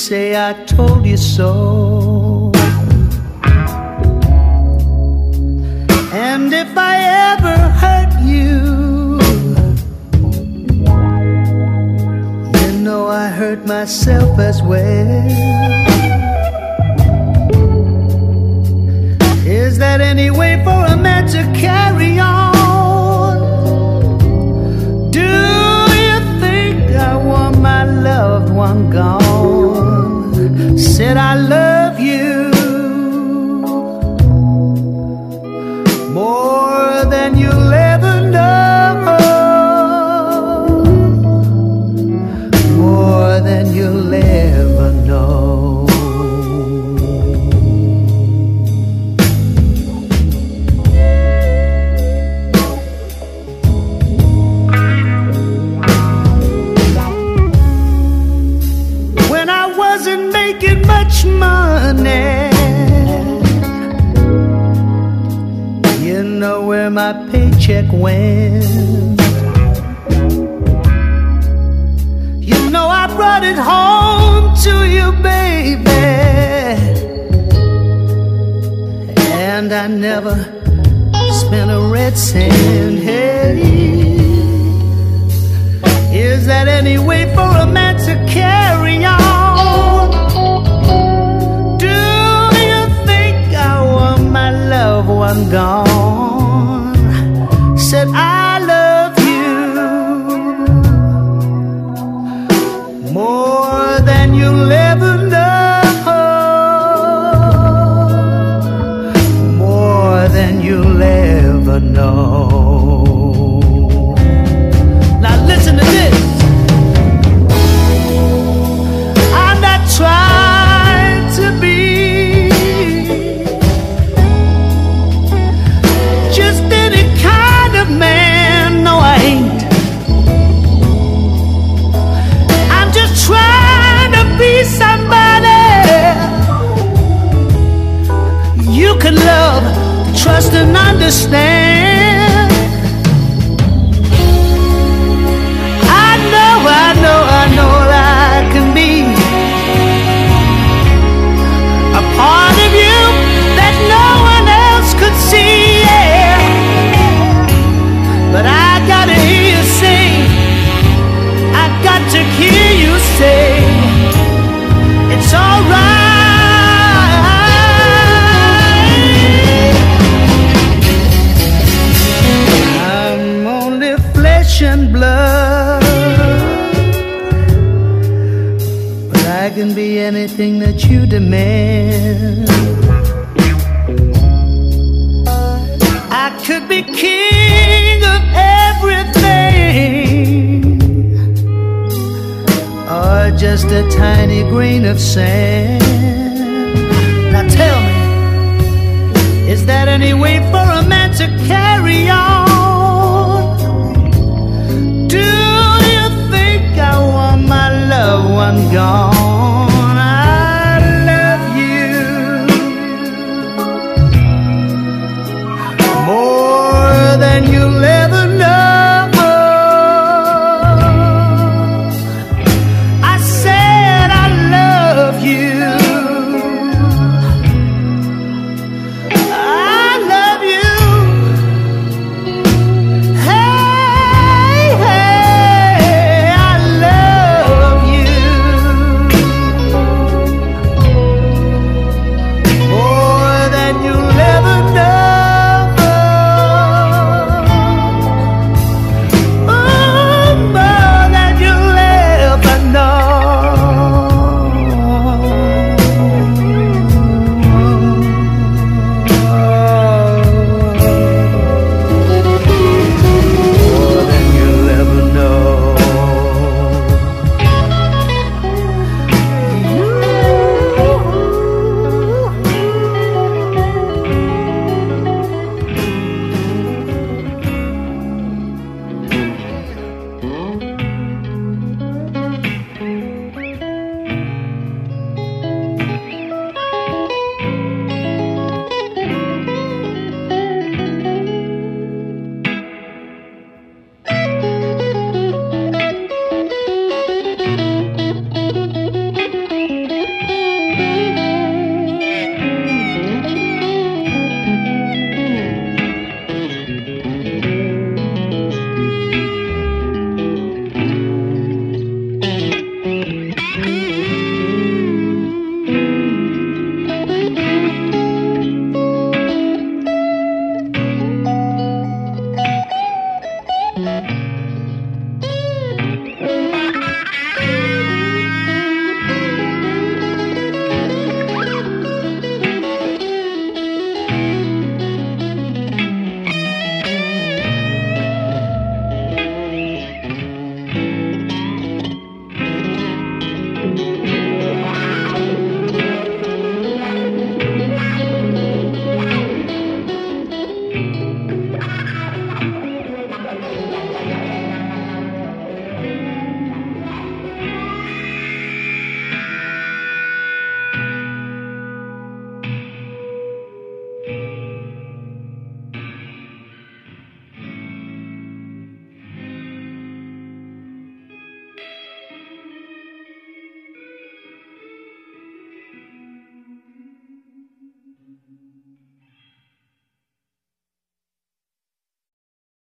say I told you so. And if I ever hurt you, you know I hurt myself as well. Is that any way for a man to carry on? Where my paycheck went. You know I brought it home to you, baby. And I never spent a red cent. Hey. Is that any way for a man to carry on? More than you'll ever understand. I can be anything that you demand. I could be king of everything. Or just a tiny grain of sand. Now tell me, is that any way for